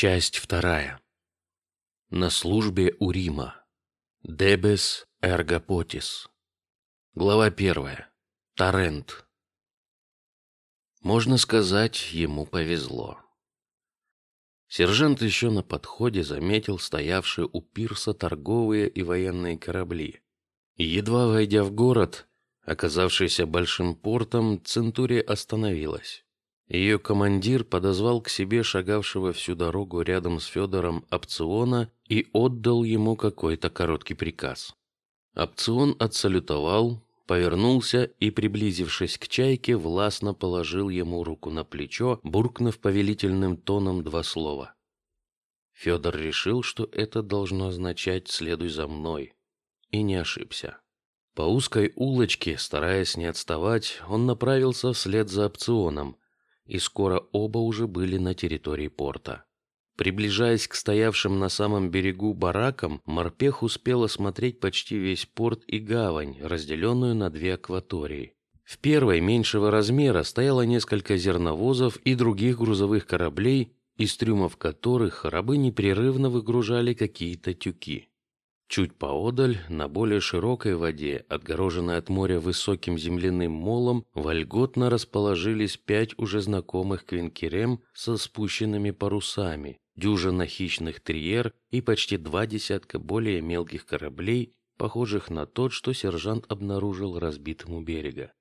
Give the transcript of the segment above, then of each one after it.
Часть вторая. На службе у Рима. Дебес эргопотис. Глава первая. Торрент. Можно сказать, ему повезло. Сержант еще на подходе заметил стоявшие у пирса торговые и военные корабли. едва войдя в город, оказавшийся большим портом, Центурия остановилась. Ее командир подозвал к себе шагавшего всю дорогу рядом с Федором опциона и отдал ему какой-то короткий приказ. Опцион отсалютовал, повернулся и, приблизившись к чайке, властно положил ему руку на плечо, буркнув повелительным тоном два слова. Федор решил, что это должно означать "следуй за мной", и не ошибся. По узкой улочке, стараясь не отставать, он направился вслед за опционом и скоро оба уже были на территории порта. Приближаясь к стоявшим на самом берегу баракам, морпех успел осмотреть почти весь порт и гавань, разделенную на две акватории. В первой меньшего размера стояло несколько зерновозов и других грузовых кораблей, из трюмов которых рабы непрерывно выгружали какие-то тюки. Чуть поодаль, на более широкой воде, отгороженной от моря высоким земляным молом, вольготно расположились пять уже знакомых квинкерем со спущенными парусами, дюжина хищных триер и почти два десятка более мелких кораблей, похожих на тот, что сержант обнаружил разбитым у берега.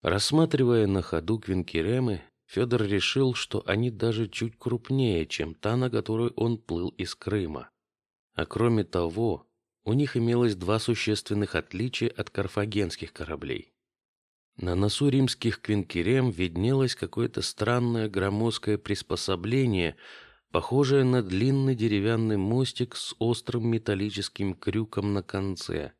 Рассматривая на ходу квинкеремы, Федор решил, что они даже чуть крупнее, чем та, на которой он плыл из Крыма. А кроме того, у них имелось два существенных отличия от карфагенских кораблей. На носу римских квинкерем виднелось какое-то странное громоздкое приспособление, похожее на длинный деревянный мостик с острым металлическим крюком на конце.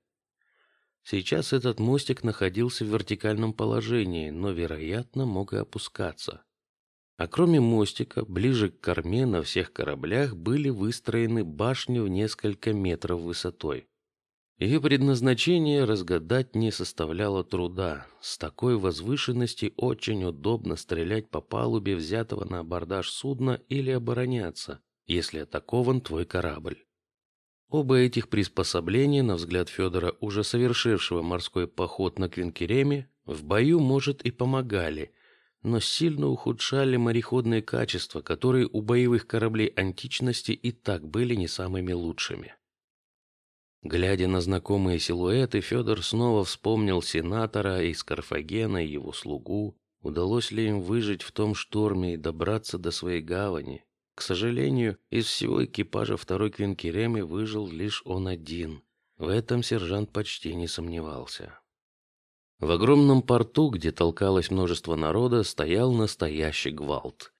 Сейчас этот мостик находился в вертикальном положении, но, вероятно, мог и опускаться. А кроме мостика, ближе к корме на всех кораблях были выстроены башни в несколько метров высотой. Ее предназначение разгадать не составляло труда. С такой возвышенности очень удобно стрелять по палубе взятого на абордаж судна или обороняться, если атакован твой корабль. Оба этих приспособления, на взгляд Федора, уже совершившего морской поход на Квинкереме, в бою может и помогали, но сильно ухудшали мореходные качества, которые у боевых кораблей античности и так были не самыми лучшими. Глядя на знакомые силуэты, Федор снова вспомнил сенатора из Карфагена и его слугу. Удалось ли им выжить в том шторме и добраться до своей гавани? К сожалению, из всего экипажа второй Квинкеремы выжил лишь он один. В этом сержант почти не сомневался. В огромном порту, где толкалось множество народа, стоял настоящий гвалт.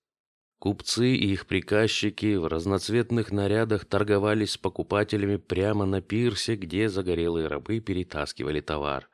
Купцы и их приказчики в разноцветных нарядах торговались с покупателями прямо на пирсе, где загорелые рабы перетаскивали товар.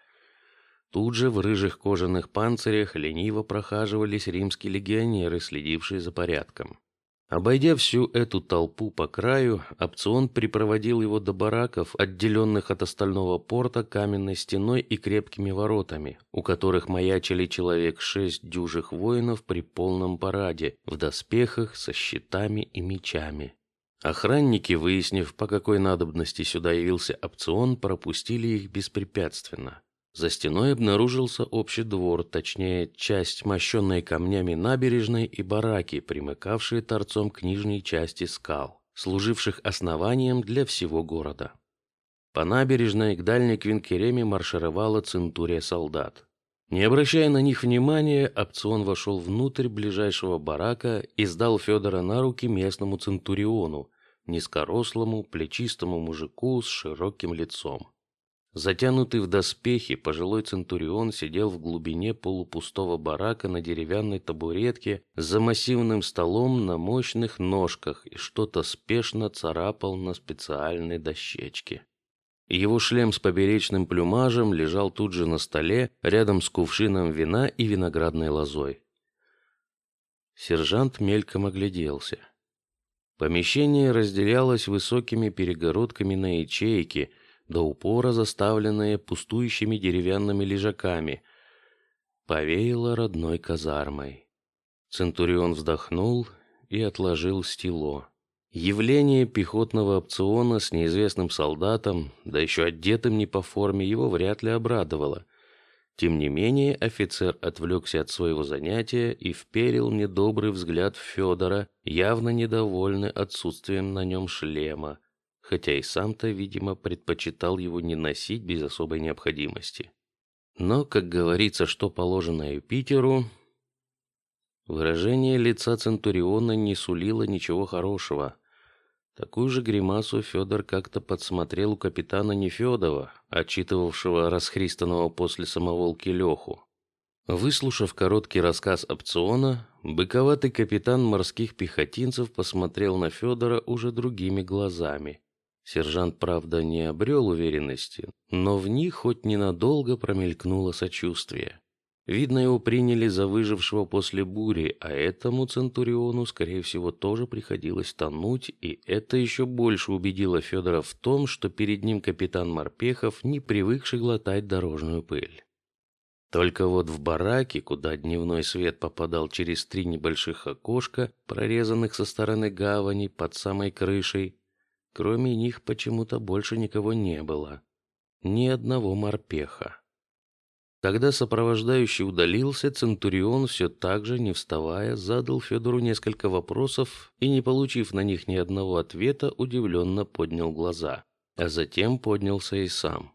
Тут же в рыжих кожаных панцирях лениво прохаживались римские легионеры, следившие за порядком. Обойдя всю эту толпу по краю, опцион припроводил его до бараков, отделенных от остального порта каменной стеной и крепкими воротами, у которых маячили человек шесть дюжих воинов при полном параде, в доспехах со щитами и мечами. Охранники, выяснив, по какой надобности сюда явился опцион, пропустили их беспрепятственно. За стеной обнаружился общий двор, точнее часть мощенной камнями набережной и бараки, примыкавшие торцом к нижней части скал, служивших основанием для всего города. По набережной к дальней Квинкереме маршировала центурия солдат. Не обращая на них внимания, опцион вошел внутрь ближайшего барака и сдал Федора на руки местному центуриону, низкорослому, плечистому мужику с широким лицом. Затянутый в доспехи, пожилой центурион сидел в глубине полупустого барака на деревянной табуретке за массивным столом на мощных ножках и что-то спешно царапал на специальной дощечке. Его шлем с поперечным плюмажем лежал тут же на столе, рядом с кувшином вина и виноградной лозой. Сержант мельком огляделся. Помещение разделялось высокими перегородками на ячейки, до упора заставленные пустующими деревянными лежаками, повеяло родной казармой. Центурион вздохнул и отложил стило. Явление пехотного опциона с неизвестным солдатом, да еще одетым не по форме, его вряд ли обрадовало. Тем не менее, офицер отвлекся от своего занятия и вперил недобрый взгляд в Федора, явно недовольный отсутствием на нем шлема, хотя и сам-то, видимо, предпочитал его не носить без особой необходимости. Но, как говорится, что положено Юпитеру, выражение лица Центуриона не сулило ничего хорошего. Такую же гримасу Федор как-то подсмотрел у капитана Нефедова, отчитывавшего расхристанного после самоволки Леху. Выслушав короткий рассказ опциона, быковатый капитан морских пехотинцев посмотрел на Федора уже другими глазами. Сержант, правда, не обрел уверенности, но в них хоть ненадолго промелькнуло сочувствие. Видно, его приняли за выжившего после бури, а этому центуриону, скорее всего, тоже приходилось тонуть, и это еще больше убедило Федора в том, что перед ним капитан Морпехов, не привыкший глотать дорожную пыль. Только вот в бараке, куда дневной свет попадал через три небольших окошка, прорезанных со стороны гавани под самой крышей, кроме них почему-то больше никого не было, ни одного морпеха. Когда сопровождающий удалился, Центурион все так же, не вставая, задал Федору несколько вопросов и, не получив на них ни одного ответа, удивленно поднял глаза, а затем поднялся и сам.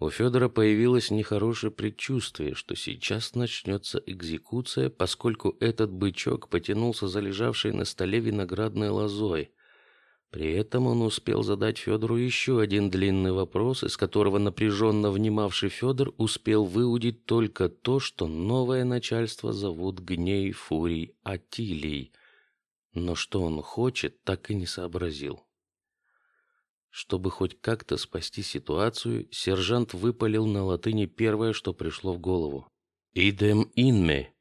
У Федора появилось нехорошее предчувствие, что сейчас начнется экзекуция, поскольку этот бычок потянулся за лежавшей на столе виноградной лозой, при этом он успел задать Федору еще один длинный вопрос, из которого напряженно внимавший Федор успел выудить только то, что новое начальство зовут Гней Фурий Атилий, но что он хочет, так и не сообразил. Чтобы хоть как-то спасти ситуацию, сержант выпалил на латыни первое, что пришло в голову: "Идем инме".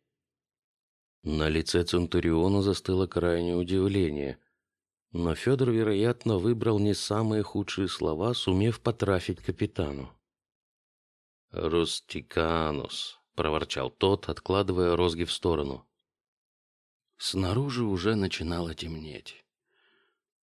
На лице Центуриона застыло крайнее удивление. Но Федор, вероятно, выбрал не самые худшие слова, сумев потрафить капитану. Рустиканус, проворчал тот, откладывая розги в сторону. Снаружи уже начинало темнеть.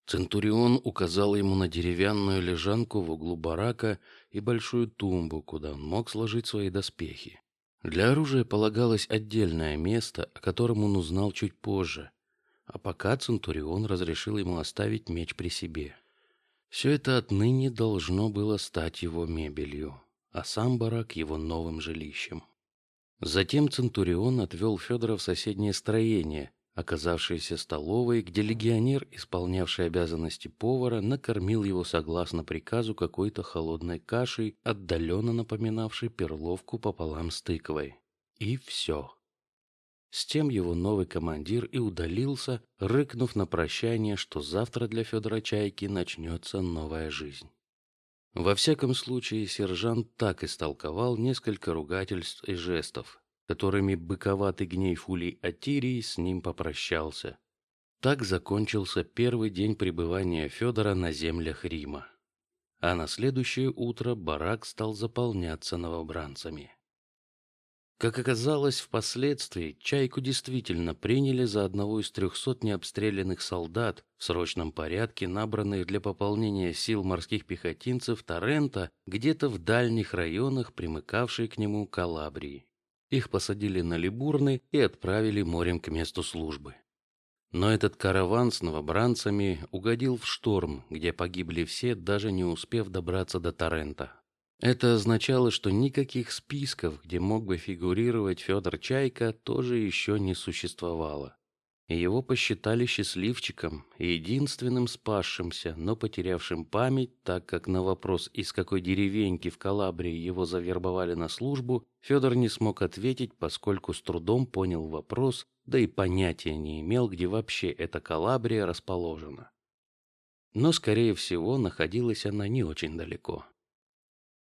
Центурион указал ему на деревянную лежанку в углу барака и большую тумбу, куда он мог сложить свои доспехи. Для оружия полагалось отдельное место, о котором он узнал чуть позже, а пока Центурион разрешил ему оставить меч при себе. Все это отныне должно было стать его мебелью, а сам барак его новым жилищем. Затем Центурион отвел Федора в соседнее строение, оказавшееся столовой, где легионер, исполнявший обязанности повара, накормил его согласно приказу какой-то холодной кашей, отдаленно напоминавшей перловку пополам с тыквой. И все. С тем его новый командир и удалился, рыкнув на прощание, что завтра для Федора Чайки начнется новая жизнь. Во всяком случае, сержант так истолковал несколько ругательств и жестов, которыми быковатый гней Фулей Атирий с ним попрощался. Так закончился первый день пребывания Федора на землях Рима, а на следующее утро барак стал заполняться новобранцами. Как оказалось впоследствии, Чайку действительно приняли за одного из трехсот необстрелянных солдат в срочном порядке, набранных для пополнения сил морских пехотинцев Торрента где-то в дальних районах, примыкавшей к нему Калабрии. Их посадили на либурны и отправили морем к месту службы. Но этот караван с новобранцами угодил в шторм, где погибли все, даже не успев добраться до Торрента. Это означало, что никаких списков, где мог бы фигурировать Федор Чайка, тоже еще не существовало. Его посчитали счастливчиком единственным спасшимся, но потерявшим память, так как на вопрос, из какой деревеньки в Калабрии его завербовали на службу, Федор не смог ответить, поскольку с трудом понял вопрос, да и понятия не имел, где вообще эта Калабрия расположена. Но, скорее всего, находилась она не очень далеко.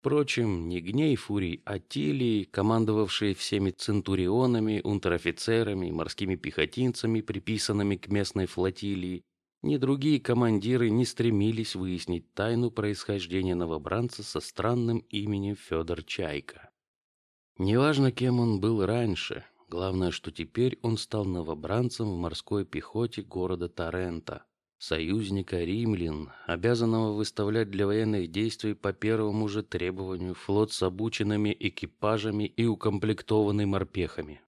Впрочем, ни Гней Фурий Атилий, командовавший всеми центурионами, унтер-офицерами морскими пехотинцами, приписанными к местной флотилии, ни другие командиры не стремились выяснить тайну происхождения новобранца со странным именем Федор Чайка. Неважно, кем он был раньше, главное, что теперь он стал новобранцем в морской пехоте города Тарента. Союзника римлян, обязанного выставлять для военных действий по первому же требованию флот с обученными экипажами и укомплектованный морпехами.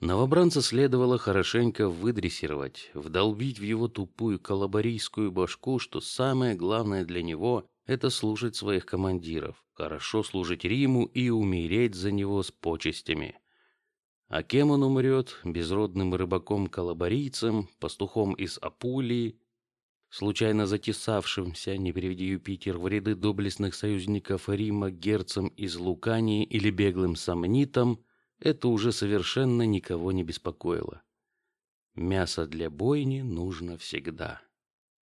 Новобранца следовало хорошенько выдрессировать, вдолбить в его тупую колобарийскую башку, что самое главное для него – это слушать своих командиров, хорошо служить Риму и умереть за него с почестями. А кем он умрет? Безродным рыбаком-колобарийцем, пастухом из Апулии, случайно затесавшимся, не приведи Юпитер, в ряды доблестных союзников Рима герцем из Лукании или беглым сомнитом, это уже совершенно никого не беспокоило. Мясо для бойни нужно всегда.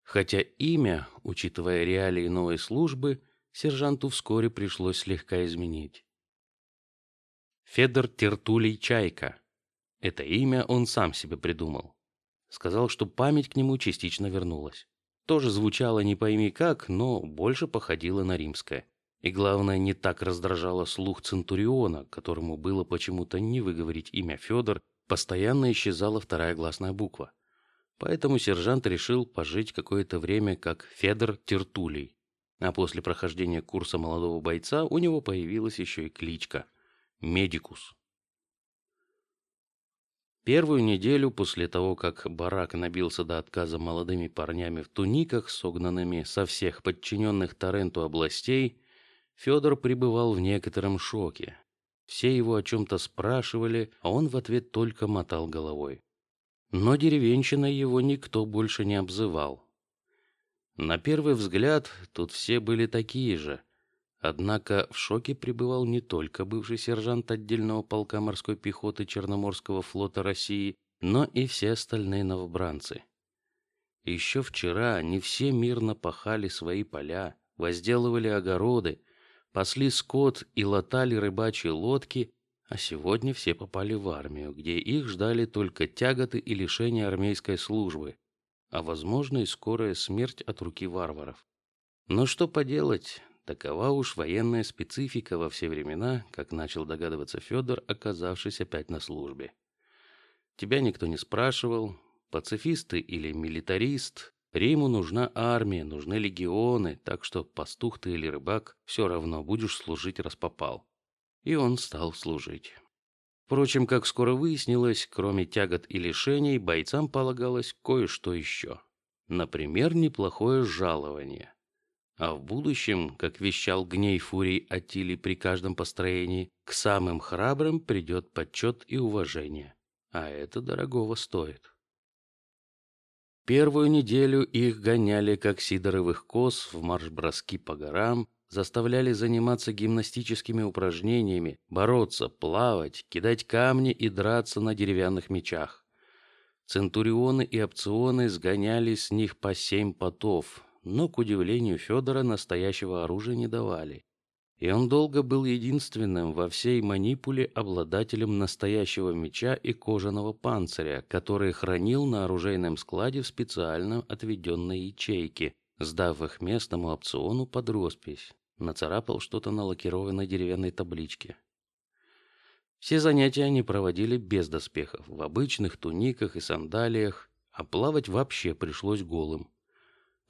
Хотя имя, учитывая реалии новой службы, сержанту вскоре пришлось слегка изменить. Федор Тертулей Чайка. Это имя он сам себе придумал. Сказал, что память к нему частично вернулась. Тоже звучало не пойми как, но больше походило на римское. И главное, не так раздражало слух центуриона, которому было почему-то не выговорить имя Федор, постоянно исчезала вторая гласная буква. Поэтому сержант решил пожить какое-то время как Федор Тертулей. А после прохождения курса молодого бойца у него появилась еще и кличка Медикус. Первую неделю после того, как барак набился до отказа молодыми парнями в туниках, согнанными со всех подчиненных Торренту областей, Федор пребывал в некотором шоке. Все его о чем-то спрашивали, а он в ответ только мотал головой. Но деревенщиной его никто больше не обзывал. На первый взгляд тут все были такие же, Однако в шоке пребывал не только бывший сержант отдельного полка морской пехоты Черноморского флота России, но и все остальные новобранцы. Еще вчера они все мирно пахали свои поля, возделывали огороды, пасли скот и латали рыбачьи лодки, а сегодня все попали в армию, где их ждали только тяготы и лишения армейской службы, а возможно и скорая смерть от руки варваров. Но что поделать? Такова уж военная специфика во все времена, как начал догадываться Федор, оказавшись опять на службе. Тебя никто не спрашивал, пацифист или милитарист. Риму нужна армия, нужны легионы, так что пастух ты или рыбак, все равно будешь служить распопал. И он стал служить. Впрочем, как скоро выяснилось, кроме тягот и лишений, бойцам полагалось кое-что еще. Например, неплохое жалование. А в будущем, как вещал гней фурий Атили при каждом построении, к самым храбрым придет почет и уважение, а это дорогого стоит. Первую неделю их гоняли как сидоровых коз в марш-броски по горам, заставляли заниматься гимнастическими упражнениями, бороться, плавать, кидать камни и драться на деревянных мечах. Центурионы и опционы сгоняли с них по семь потов, но, к удивлению Федора, настоящего оружия не давали. И он долго был единственным во всей манипуле обладателем настоящего меча и кожаного панциря, который хранил на оружейном складе в специально отведенной ячейке, сдав их местному опциону под роспись. Нацарапал что-то на лакированной деревянной табличке. Все занятия они проводили без доспехов, в обычных туниках и сандалиях, а плавать вообще пришлось голым.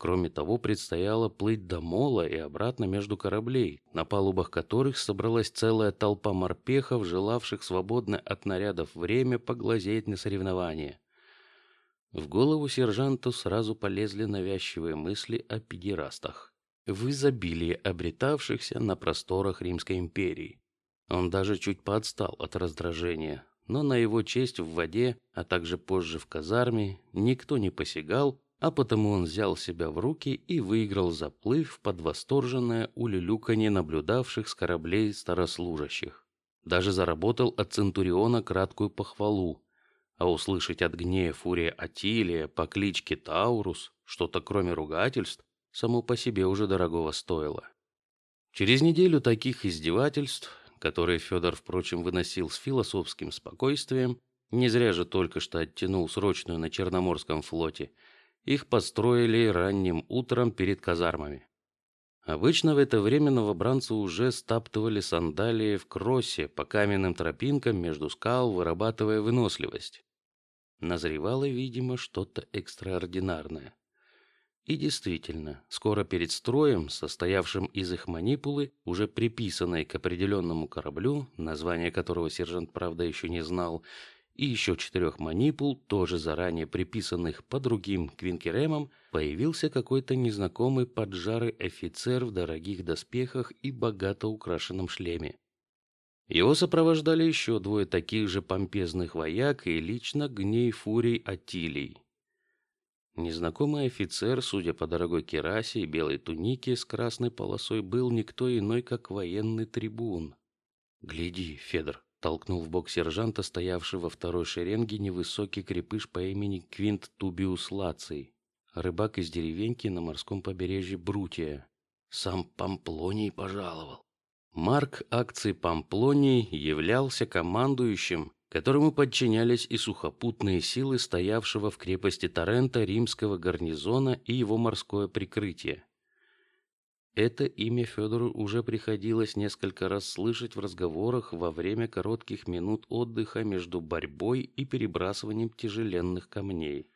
Кроме того, предстояло плыть до мола и обратно между кораблей, на палубах которых собралась целая толпа морпехов, желавших свободно от нарядов время поглазеть на соревнования. В голову сержанту сразу полезли навязчивые мысли о педерастах, в изобилии обретавшихся на просторах Римской империи. Он даже чуть подстал от раздражения, но на его честь в воде, а также позже в казарме, никто не посягал, а потому он взял себя в руки и выиграл заплыв под восторженное улюлюканье наблюдавших с кораблей старослужащих. Даже заработал от Центуриона краткую похвалу, а услышать от гнея фурия Атилия по кличке Таурус что-то кроме ругательств само по себе уже дорогого стоило. Через неделю таких издевательств, которые Федор, впрочем, выносил с философским спокойствием, не зря же только что оттянул срочную на Черноморском флоте, их построили ранним утром перед казармами. Обычно в это время новобранцы уже стаптывали сандалии в кроссе по каменным тропинкам между скал, вырабатывая выносливость. Назревало, видимо, что-то экстраординарное. И действительно, скоро перед строем, состоявшим из их манипулы, уже приписанной к определенному кораблю, название которого сержант правда еще не знал, и еще четырех манипул, тоже заранее приписанных по другим квинкеремам, появился какой-то незнакомый поджарый офицер в дорогих доспехах и богато украшенном шлеме. Его сопровождали еще двое таких же помпезных вояк и лично гней фурий Атилий. Незнакомый офицер, судя по дорогой керасе и белой тунике с красной полосой, был никто иной, как военный трибун. Гляди, Федор, толкнул в бок сержанта, стоявший во второй шеренге невысокий крепыш по имени Квинт Тубиус Лаций, рыбак из деревеньки на морском побережье Брутия. Сам Памплоний пожаловал. Марк акций Памплоний являлся командующим которому подчинялись и сухопутные силы стоявшего в крепости Тарента римского гарнизона и его морское прикрытие. Это имя Федору уже приходилось несколько раз слышать в разговорах во время коротких минут отдыха между борьбой и перебрасыванием тяжеленных камней.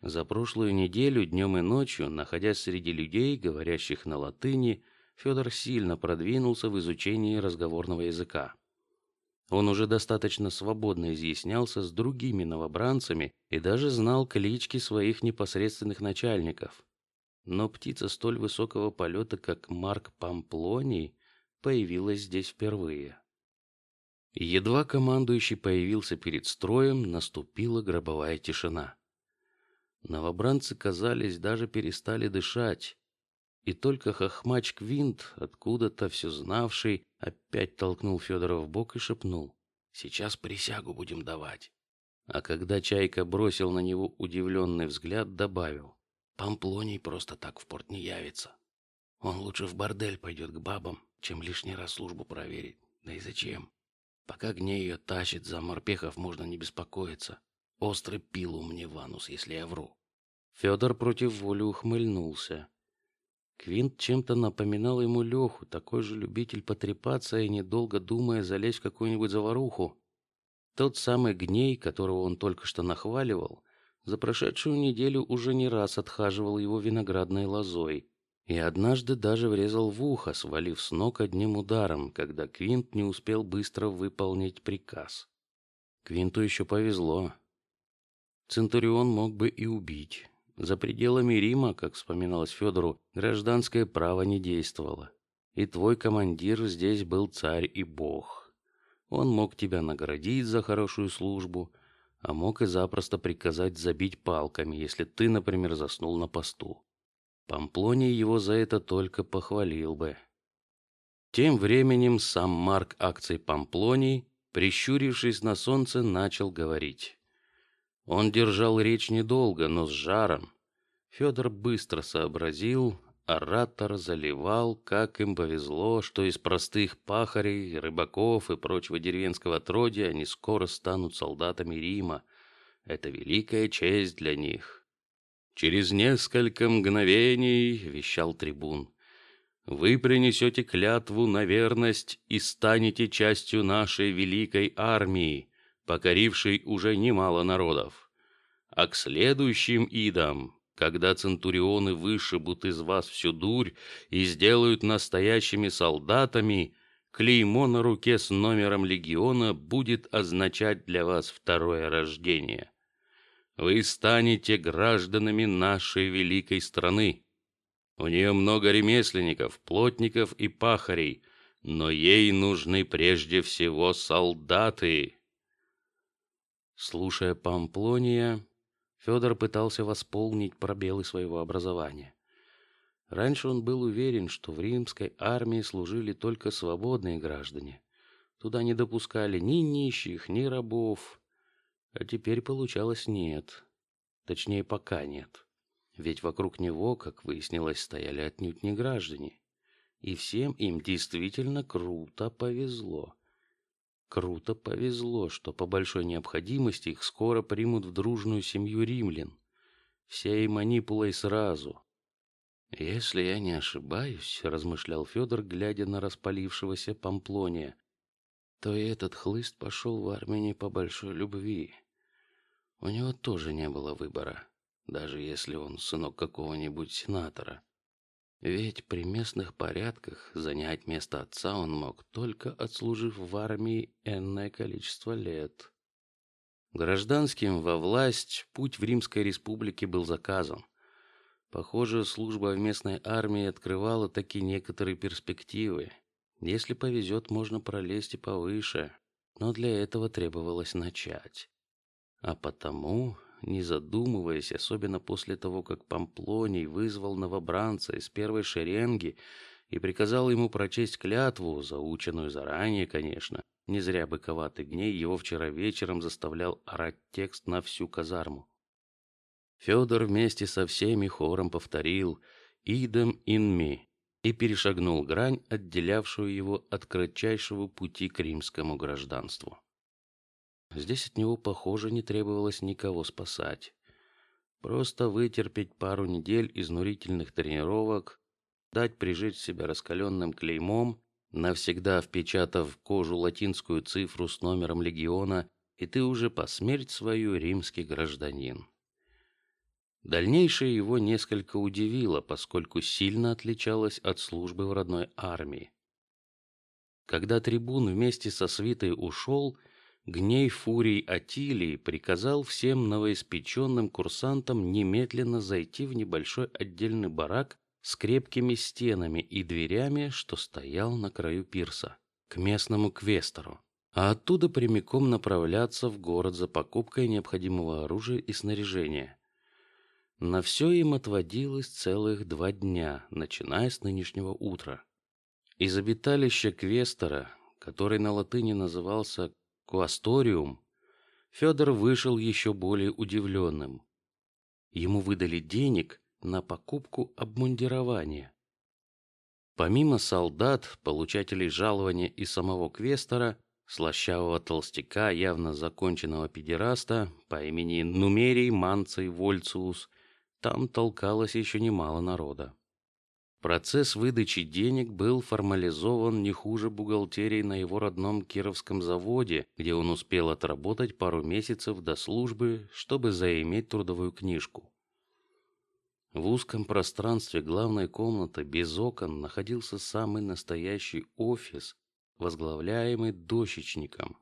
За прошлую неделю днем и ночью, находясь среди людей, говорящих на латыни, Федор сильно продвинулся в изучении разговорного языка. Он уже достаточно свободно изъяснялся с другими новобранцами и даже знал клички своих непосредственных начальников. Но птица столь высокого полета, как Марк Памплоний, появилась здесь впервые. Едва командующий появился перед строем, наступила гробовая тишина. Новобранцы казались даже перестали дышать, и только хохмач Квинт, откуда-то все знавший, опять толкнул Федора в бок и шепнул: "Сейчас присягу будем давать". А когда Чайка бросил на него удивленный взгляд, добавил: "Памплоний просто так в порт не явится. Он лучше в бордель пойдет к бабам, чем лишний раз службу проверить. Да и зачем? Пока гней ее тащит за морпехов, можно не беспокоиться. Острый пилу мне в анус, если я вру". Федор против воли ухмыльнулся. Квинт чем-то напоминал ему Леху, такой же любитель потрепаться и недолго думая залезть в какую-нибудь заваруху. Тот самый гней, которого он только что нахваливал, за прошедшую неделю уже не раз отхаживал его виноградной лозой и однажды даже врезал в ухо, свалив с ног одним ударом, когда Квинт не успел быстро выполнить приказ. Квинту еще повезло. Центурион мог бы и убить. За пределами Рима, как вспоминалось Федору, гражданское право не действовало, и твой командир здесь был царь и бог. Он мог тебя наградить за хорошую службу, а мог и запросто приказать забить палками, если ты, например, заснул на посту. Памплоний его за это только похвалил бы. Тем временем сам Марк акций Памплоний, прищурившись на солнце, начал говорить. Он держал речь недолго, но с жаром. Федор быстро сообразил, оратор заливал, как им повезло, что из простых пахарей, рыбаков и прочего деревенского отродья они скоро станут солдатами Рима. Это великая честь для них. Через несколько мгновений, вещал трибун, вы принесете клятву на верность и станете частью нашей великой армии покоривший уже немало народов. А к следующим идам, когда центурионы вышибут из вас всю дурь и сделают настоящими солдатами, клеймо на руке с номером легиона будет означать для вас второе рождение. Вы станете гражданами нашей великой страны. У нее много ремесленников, плотников и пахарей, но ей нужны прежде всего солдаты. Слушая Памплония, Федор пытался восполнить пробелы своего образования. Раньше он был уверен, что в римской армии служили только свободные граждане. Туда не допускали ни нищих, ни рабов. А теперь получалось нет. Точнее, пока нет. Ведь вокруг него, как выяснилось, стояли отнюдь не граждане. И всем им действительно круто повезло. Круто повезло, что по большой необходимости их скоро примут в дружную семью римлян. Всей манипулой сразу. Если я не ошибаюсь, размышлял Федор, глядя на распалившегося Памплония, то и этот хлыст пошел в армию по большой любви. У него тоже не было выбора. даже если он сынок какого-нибудь сенатора. Ведь при местных порядках занять место отца он мог только отслужив в армии энное количество лет. Гражданским во власть путь в Римской республике был заказан. Похоже, служба в местной армии открывала такие некоторые перспективы. Если повезет, можно пролезть и повыше, но для этого требовалось начать. А потому, не задумываясь, особенно после того, как Памплоний вызвал новобранца из первой шеренги и приказал ему прочесть клятву, заученную заранее, конечно, не зря быковатый гней его вчера вечером заставлял орать текст на всю казарму. Федор вместе со всеми хором повторил «Идем инми» и перешагнул грань, отделявшую его от кратчайшего пути к римскому гражданству. Здесь от него, похоже, не требовалось никого спасать. Просто вытерпеть пару недель изнурительных тренировок, дать прижечь себя раскаленным клеймом, навсегда впечатав в кожу латинскую цифру с номером легиона, и ты уже по смерть свою римский гражданин. Дальнейшее его несколько удивило, поскольку сильно отличалось от службы в родной армии. Когда трибун вместе со свитой ушел, гней фурий Атилии приказал всем новоиспеченным курсантам немедленно зайти в небольшой отдельный барак с крепкими стенами и дверями, что стоял на краю пирса, к местному квестору, а оттуда прямиком направляться в город за покупкой необходимого оружия и снаряжения. На все им отводилось целых два дня, начиная с нынешнего утра. Из обиталища Квестора, который на латыни назывался Куасториум, Федор вышел еще более удивленным. Ему выдали денег на покупку обмундирования. Помимо солдат, получателей жалования и самого Квестора, слащавого толстяка, явно законченного педераста по имени Нумерий Манций Вольциус там толкалось еще немало народа. Процесс выдачи денег был формализован не хуже бухгалтерии на его родном Кировском заводе, где он успел отработать пару месяцев до службы, чтобы заиметь трудовую книжку. В узком пространстве главной комнаты без окон находился самый настоящий офис, возглавляемый дощечником.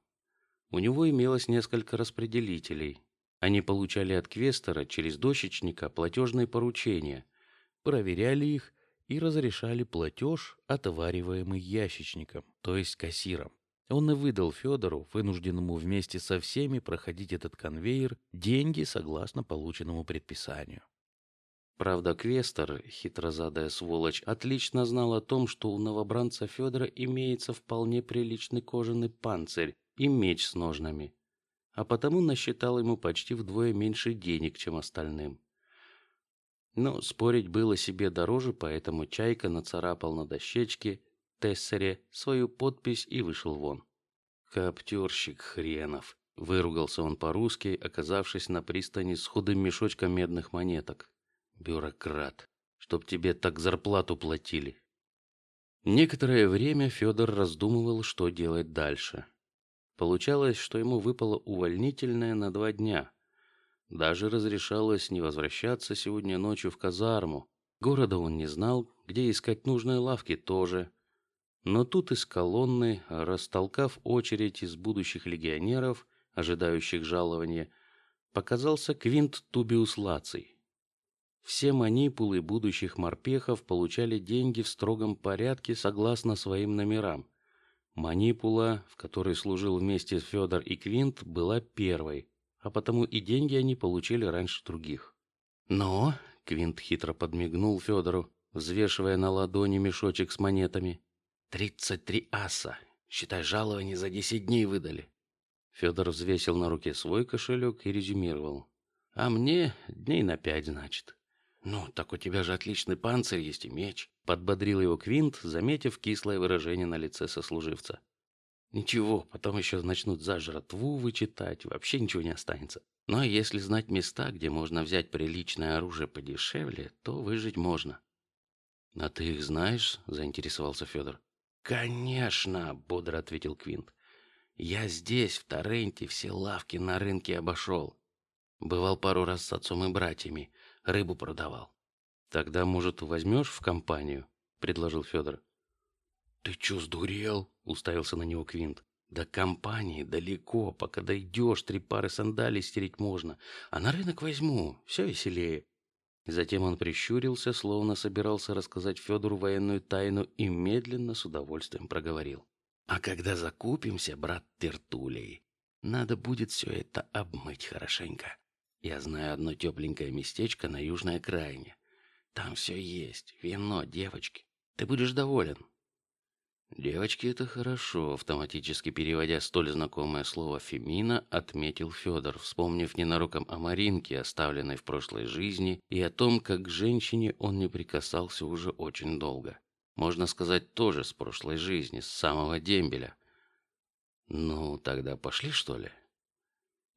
У него имелось несколько распределителей, они получали от квестора через дощечника платежные поручения, проверяли их и разрешали платеж, отовариваемый ящичником, то есть кассиром. Он и выдал Федору, вынужденному вместе со всеми проходить этот конвейер, деньги согласно полученному предписанию. Правда, Квестер, хитрозадая сволочь, отлично знал о том, что у новобранца Федора имеется вполне приличный кожаный панцирь и меч с ножнами, а потому насчитал ему почти вдвое меньше денег, чем остальным. Но спорить было себе дороже, поэтому Чайка нацарапал на дощечке тессере свою подпись и вышел вон. Коптерщик хренов, выругался он по-русски, оказавшись на пристани с худым мешочком медных монеток. Бюрократ, чтоб тебе так зарплату платили. Некоторое время Федор раздумывал, что делать дальше. Получалось, что ему выпало увольнительное на два дня. Даже разрешалось не возвращаться сегодня ночью в казарму. Города он не знал, где искать нужные лавки тоже. Но тут из колонны, растолкав очередь из будущих легионеров, ожидающих жалования, показался Квинт Тубиус Лаций. Все манипулы будущих морпехов получали деньги в строгом порядке согласно своим номерам. Манипула, в которой служил вместе Федор и Квинт, была первой, а потому и деньги они получили раньше других. Но Квинт хитро подмигнул Федору, взвешивая на ладони мешочек с монетами. Тридцать три аса. Считай, жалование за десять дней выдали. Федор взвесил на руке свой кошелек и резюмировал: а мне дней на пять, значит. Ну, так у тебя же отличный панцирь есть и меч. Подбодрил его Квинт, заметив кислое выражение на лице сослуживца. Ничего, потом еще начнут за жратву вычитать, вообще ничего не останется. Но если знать места, где можно взять приличное оружие подешевле, то выжить можно. А ты их знаешь? заинтересовался Федор. Конечно, бодро ответил Квинт. Я здесь, в Торренте, все лавки на рынке обошел. Бывал пару раз с отцом и братьями. рыбу продавал. Тогда, может, возьмешь в компанию? предложил Федор. Ты чё сдурел? Уставился на него Квинт. До компании далеко, пока дойдешь, три пары сандалий стереть можно, а на рынок возьму, все веселее. Затем он прищурился, словно собирался рассказать Федору военную тайну, и медленно с удовольствием проговорил: "А когда закупимся, брат Тертулей, надо будет все это обмыть хорошенько. Я знаю одно тепленькое местечко на южной окраине. Там все есть, вино, девочки. Ты будешь доволен. Девочки, это хорошо. Автоматически переводя столь знакомое слово Фемина, отметил Федор, вспомнив ненароком о Маринке, оставленной в прошлой жизни, и о том, как к женщине он не прикасался уже очень долго. Можно сказать, тоже с прошлой жизни, с самого дембеля. Ну, тогда пошли что ли?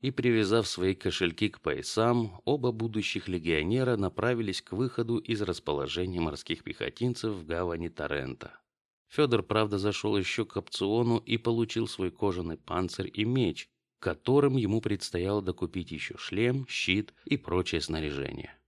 И привязав свои кошельки к поясам, оба будущих легионера направились к выходу из расположения морских пехотинцев в гавани Тарента. Федор, правда, зашел еще к опциону и получил свой кожаный панцирь и меч, которым ему предстояло докупить еще шлем, щит и прочее снаряжение.